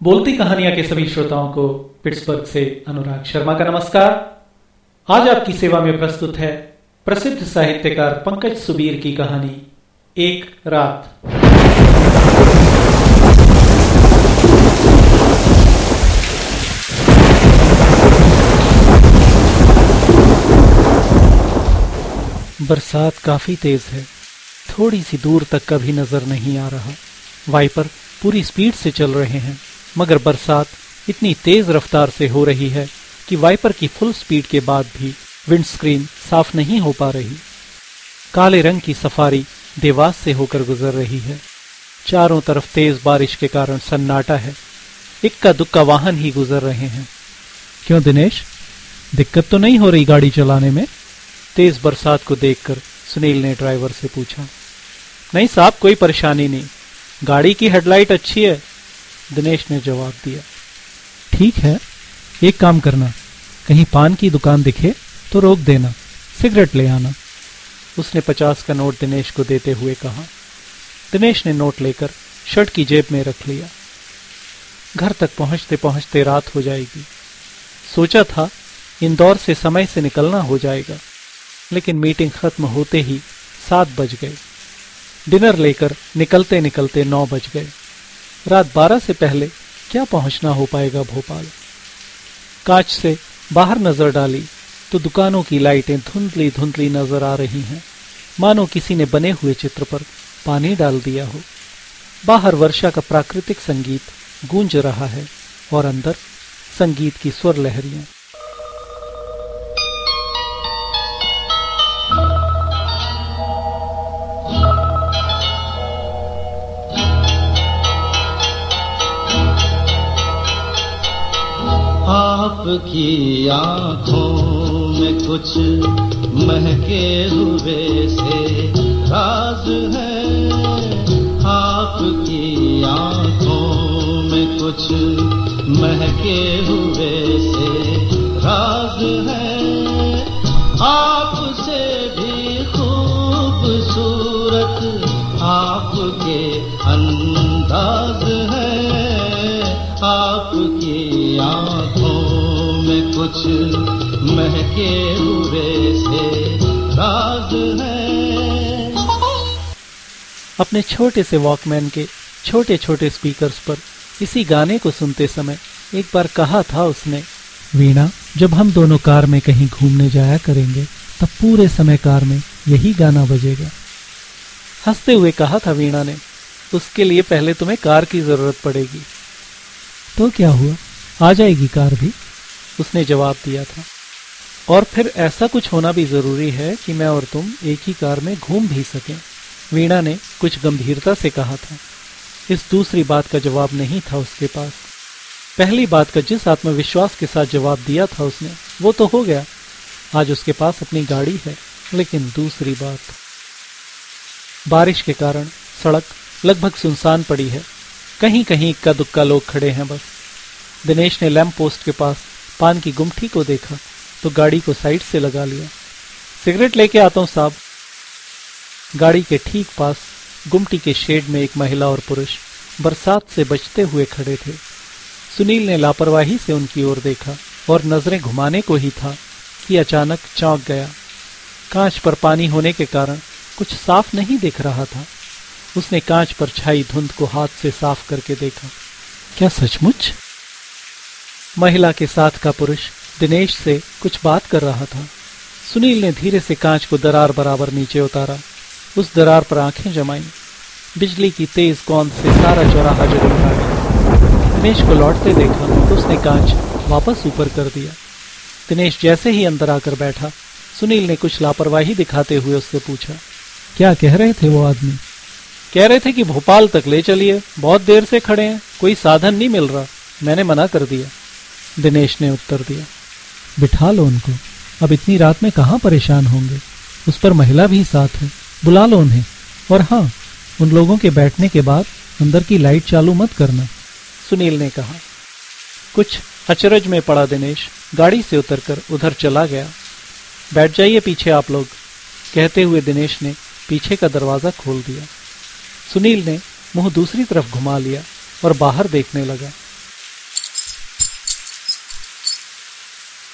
बोलती कहानियाँ के सभी श्रोताओं को पिट्सबर्ग से अनुराग शर्मा का नमस्कार। आज आपकी सेवा में प्रस्तुत है प्रसिद्ध साहित्यकार पंकज सुबीर की कहानी, एक रात। बरसात काफ़ी तेज है। थोड़ी सी दूर तक कभी नज़र नहीं आ रहा। वाइपर पूरी स्पीड से चल रहे हैं। मगर बरसात इतनी तेज रफ्तार से हो रही है कि वाइपर की फुल स्पीड के बाद भी विंडस्क्रीन साफ़ नहीं हो पा रही। काले रंग की सफारी देवास से होकर गुजर रही है। चारों तरफ़ तेज बारिश के कारण सन्नाटा है। इक्का दुक्का वाहन ही गुजर रहे हैं। क्यों दिनेश? दिक्कत तो नहीं हो रही गाड़ी चलाने में? तेज बरसात को देखकर सुनील ने ड्राइवर से पूछा। नहीं साहब, कोई परेशानी नहीं। गाड़ी की हेडलाइट अच्छी है दिनेश ने जवाब दिया, ठीक है, एक काम करना, कहीं पान की दुकान दिखे तो रोक देना, सिगरेट ले आना। उसने पचास का नोट दिनेश को देते हुए कहा। दिनेश ने नोट लेकर शर्ट की जेब में रख लिया। घर तक पहुँचते पहुँचते रात हो जाएगी। सोचा था, इंदौर से समय से निकलना हो जाएगा, लेकिन मीटिंग खत्म होते ही सात बज गए। डिनर लेकर निकलते निकलते नौ बज गए। रात बारह से पहले क्या पहुँचना हो पाएगा भोपाल? कांच से बाहर नज़र डाली तो दुकानों की लाइटें धुंधली धुंधली नज़र आ रही हैं। मानो किसी ने बने हुए चित्र पर पानी डाल दिया हो। बाहर वर्षा का प्राकृतिक संगीत गूंज रहा है और अंदर संगीत की स्वर लहरियाँ। आपकी आँखों में कुछ महके हुए से राज है। आपकी आँखों में कुछ महके हुए से राज है। आपसे भी खूबसूरत आपके अंदाज कुछ महके हुए से राज है। अपने छोटे से वॉकमैन के छोटे छोटे स्पीकर्स पर इसी गाने को सुनते समय एक बार कहा था उसने वीणा जब हम दोनों कार में कहीं घूमने जाया करेंगे तब पूरे समय कार में यही गाना बजेगा। हँसते हुए कहा था वीणा ने उसके लिए पहले तुम्हें कार की ज़रूरत पड़ेगी। तो क्या हुआ? आ जाएगी कार भी? उसने जवाब दिया था। और फिर ऐसा कुछ होना भी ज़रूरी है कि मैं और तुम एक ही कार में घूम भी सकें, वीणा ने कुछ गंभीरता से कहा था। इस दूसरी बात का जवाब नहीं था उसके पास। पहली बात का जिस आत्मविश्वास के साथ जवाब दिया था उसने, वो तो हो गया। आज उसके पास अपनी गाड़ी है, लेकिन दूसरी बात। बारिश के कारण सड़क लगभग सुनसान पड़ी है। कहीं कहीं इक्का दुक्का लोग खड़े हैं बस। दिनेश ने लैम्प पोस्ट के पास पान की गुमठी को देखा तो गाड़ी को साइड से लगा लिया। सिगरेट लेके आता हूँ, साहब। गाड़ी के ठीक पास गुमटी के शेड में एक महिला और पुरुष बरसात से बचते हुए खड़े थे। सुनील ने लापरवाही से उनकी ओर देखा और नज़रें घुमाने को ही था कि अचानक चौंक गया। कांच पर पानी होने के कारण कुछ साफ़ नहीं दिख रहा था। उसने कांच पर छाई धुंध को हाथ से साफ़ करके देखा। क्या सचमुच? महिला के साथ का पुरुष दिनेश से कुछ बात कर रहा था। सुनील ने धीरे से कांच को दरार बराबर नीचे उतारा। उस दरार पर आँखें जमाई। बिजली की तेज कौन से सारा चौराहा जगमगा गया। दिनेश को लौटते देखा तो उसने कांच वापस ऊपर कर दिया। दिनेश जैसे ही अंदर आकर बैठा, सुनील ने कुछ लापरवाही दिखाते हुए उससे पूछा, क्या कह रहे थे वो आदमी? कह रहे थे कि भोपाल तक ले चलिए, बहुत देर से खड़े हैं, कोई साधन नहीं मिल रहा, मैंने मना कर दिया। दिनेश ने उत्तर दिया। बिठा लो उनको। अब इतनी रात में कहाँ परेशान होंगे? उस पर महिला भी साथ है। बुला लो उन्हें। और हाँ उन लोगों के बैठने के बाद अंदर की लाइट चालू मत करना। सुनील ने कहा। कुछ अचरज में पड़ा दिनेश गाड़ी से उतरकर उधर चला गया। बैठ जाइए पीछे आप लोग। कहते हुए दिनेश ने पीछे का दरवाज़ा खोल दिया। सुनील ने मुँह दूसरी तरफ़ घुमा लिया और बाहर देखने लगा।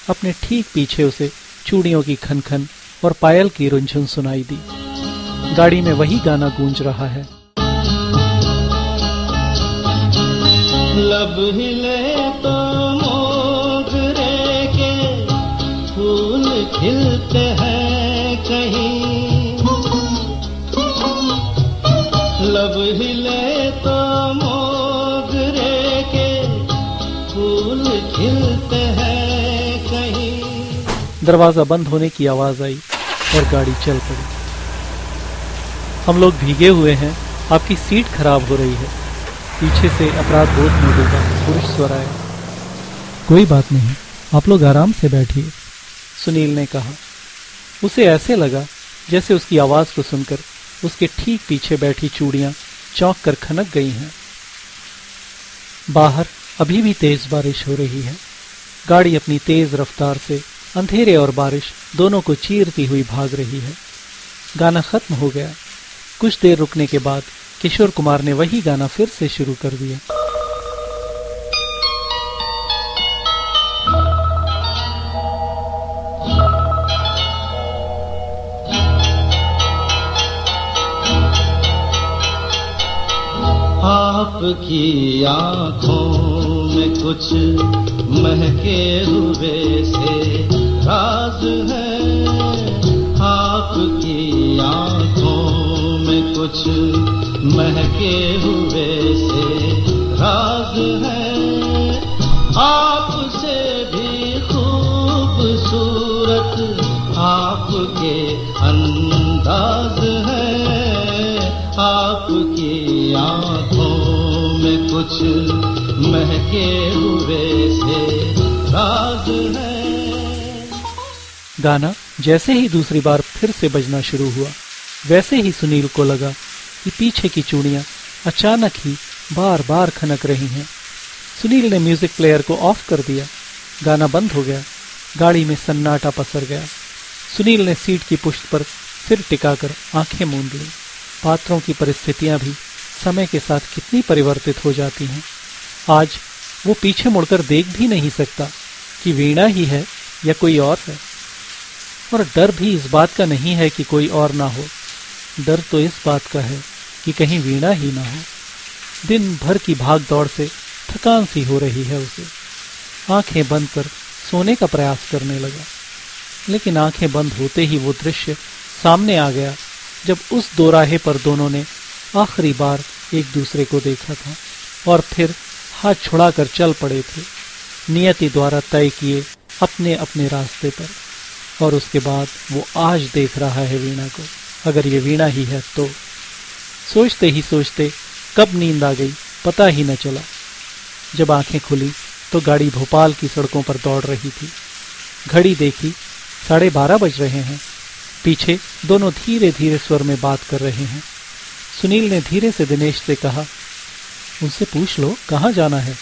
अपने ठीक पीछे उसे चूड़ियों की खनखन और पायल की रुंझुन सुनाई दी। गाड़ी में वही गाना गूंज रहा है। लब हिले तो मोगरे के फूल खिलते हैं। दरवाज़ा बंद होने की आवाज़ आई और गाड़ी चल पड़ी। हम लोग भीगे हुए हैं आपकी सीट खराब हो रही है। पीछे से अपराध बोध में डूबा पुरुष स्वर आया। कोई बात नहीं आप लोग आराम से बैठिए। सुनील ने कहा। उसे ऐसे लगा जैसे उसकी आवाज़ को सुनकर उसके ठीक पीछे बैठी चूड़ियाँ चौंक कर खनक गई हैं। बाहर अभी भी तेज बारिश हो रही है। गाड़ी अपनी तेज रफ्तार से अंधेरे और बारिश दोनों को चीरती हुई भाग रही है। गाना खत्म हो गया। कुछ देर रुकने के बाद किशोर कुमार ने वही गाना फिर से शुरू कर दिया। आपकी आँखों में कुछ महके हुए से राज है आपकी आँखों में कुछ महके हुए से राज है। आपसे भी खूबसूरत आपके अंदाज है। आपकी आँखों में कुछ महके हुए से राज है। गाना जैसे ही दूसरी बार फिर से बजना शुरू हुआ, वैसे ही सुनील को लगा कि पीछे की चूड़ियाँ अचानक ही बार बार खनक रही हैं। सुनील ने म्यूज़िक प्लेयर को ऑफ़ कर दिया। गाना बंद हो गया। गाड़ी में सन्नाटा पसर गया। सुनील ने सीट की पुष्ट पर सिर टिकाकर आँखें मूंद ली। पात्रों की परिस्थितियाँ भी समय के साथ कितनी परिवर्तित हो जाती हैं। आज वो पीछे मुड़कर देख भी नहीं सकता कि वीणा ही है या कोई और है। और डर भी इस बात का नहीं है कि कोई और ना हो। डर तो इस बात का है कि कहीं वीणा ही ना हो। दिन भर की भाग दौड़ से थकान सी हो रही है उसे। आँखें बंद कर सोने का प्रयास करने लगा। लेकिन आँखें बंद होते ही वो दृश्य सामने आ गया, जब उस दोराहे पर दोनों ने आखिरी बार एक दूसरे को देखा था और फिर हाथ छुड़ाकर चल पड़े थे, नियति द्वारा तय किए अपने अपने रास्ते पर। और उसके बाद वो आज देख रहा है वीणा को। अगर ये वीणा ही है तो। सोचते ही सोचते कब नींद आ गई, पता ही न चला। जब आँखें खुली तो गाड़ी भोपाल की सड़कों पर दौड़ रही थी। घड़ी देखी, साढ़े बारह बज रहे हैं। पीछे दोनों धीरे धीरे स्वर में बात कर रहे हैं। सुनील ने धीरे से दिनेश से कहा, उनसे पूछ लो, कहाँ जाना है?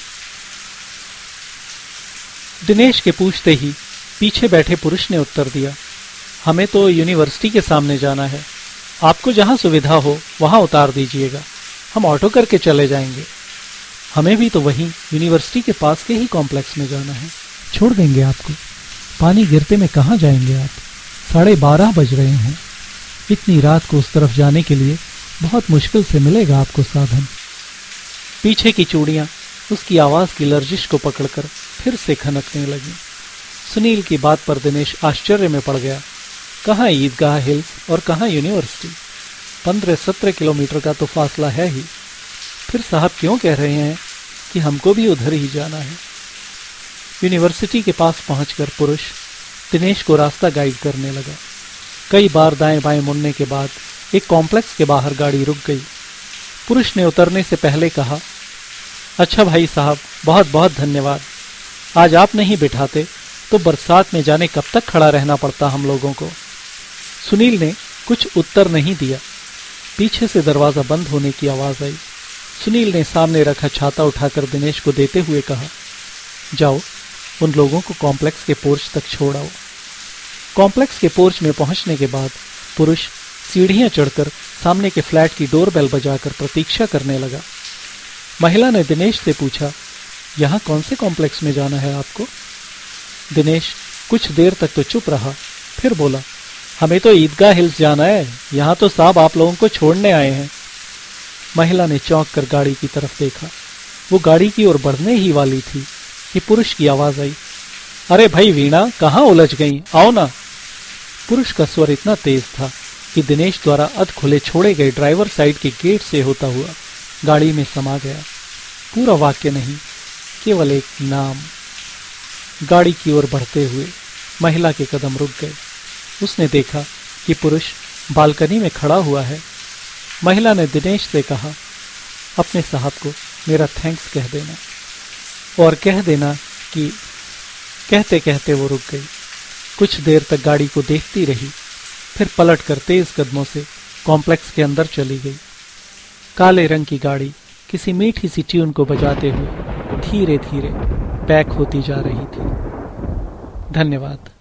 दिनेश के पूछते ही पीछे बैठे पुरुष ने उत्तर दिया हमें तो यूनिवर्सिटी के सामने जाना है। आपको जहाँ सुविधा हो वहाँ उतार दीजिएगा। हम ऑटो करके चले जाएँगे। हमें भी तो वहीं यूनिवर्सिटी के पास के ही कॉम्प्लेक्स में जाना है। छोड़ देंगे आपको। पानी गिरते में कहाँ जाएँगे आप? साढ़े बारह बज रहे हैं। इतनी रात को उस तरफ़ जाने के लिए बहुत मुश्किल से मिलेगा आपको साधन। पीछे की चूड़ियाँ उसकी आवाज़ की लर्जिश को पकड़कर फिर से खनकने लगी। सुनील की बात पर दिनेश आश्चर्य में पड़ गया। कहाँ ईदगाह हिल्स और कहाँ यूनिवर्सिटी? पंद्रह सत्रह किलोमीटर का तो फासला है ही। फिर साहब क्यों कह रहे हैं कि हमको भी उधर ही जाना है? यूनिवर्सिटी के पास पहुंचकर पुरुष दिनेश को रास्ता गाइड करने लगा। कई बार दाएँ बाएँ मुड़ने के बाद एक कॉम्प्लेक्स के बाहर गाड़ी रुक गई। पुरुष ने उतरने से पहले कहा अच्छा भाई साहब बहुत बहुत धन्यवाद। आज आप नहीं बिठाते तो बरसात में जाने कब तक खड़ा रहना पड़ता हम लोगों को? सुनील ने कुछ उत्तर नहीं दिया। पीछे से दरवाज़ा बंद होने की आवाज़ आई। सुनील ने सामने रखा छाता उठाकर दिनेश को देते हुए कहा, जाओ, उन लोगों को कॉम्प्लेक्स के पोर्च तक छोड़ आओ। कॉम्प्लेक्स के पोर्च में पहुँचने के बाद पुरुष सीढ़ियाँ चढ़कर सामने के फ्लैट की डोर बेल बजाकर प्रतीक्षा करने लगा। महिला ने दिनेश से पूछा, यहाँ कौन से कॉम्प्लेक्स में जाना है आपको? दिनेश कुछ देर तक तो चुप रहा, फिर बोला, हमें तो ईदगाह हिल्स जाना है, यहाँ तो साहब आप लोगों को छोड़ने आए हैं. महिला ने चौंक कर गाड़ी की तरफ़ देखा। वो गाड़ी की ओर बढ़ने ही वाली थी कि पुरुष की आवाज़ आई, अरे भाई वीणा, कहाँ उलझ गई? आओ ना. पुरुष का स्वर इतना तेज था कि दिनेश द्वारा अध खुले छोड़े गए ड्राइवर साइड के गेट से होता हुआ गाड़ी में समा गया। पूरा वाक्य नहीं, केवल एक नाम। गाड़ी की ओर बढ़ते हुए महिला के कदम रुक गए। उसने देखा कि पुरुष बालकनी में खड़ा हुआ है। महिला ने दिनेश से कहा, अपने साहब को मेरा थैंक्स कह देना। और कह देना कि कहते कहते वो रुक गई। कुछ देर तक गाड़ी को देखती रही, फिर पलट कर तेज कदमों से कॉम्प्लेक्स के अंदर चली गई। काले रंग की गाड़ी किसी मीठी सी ट्यून को बजाते हुए धीरे धीरे पैक होती जा रही थी। धन्यवाद।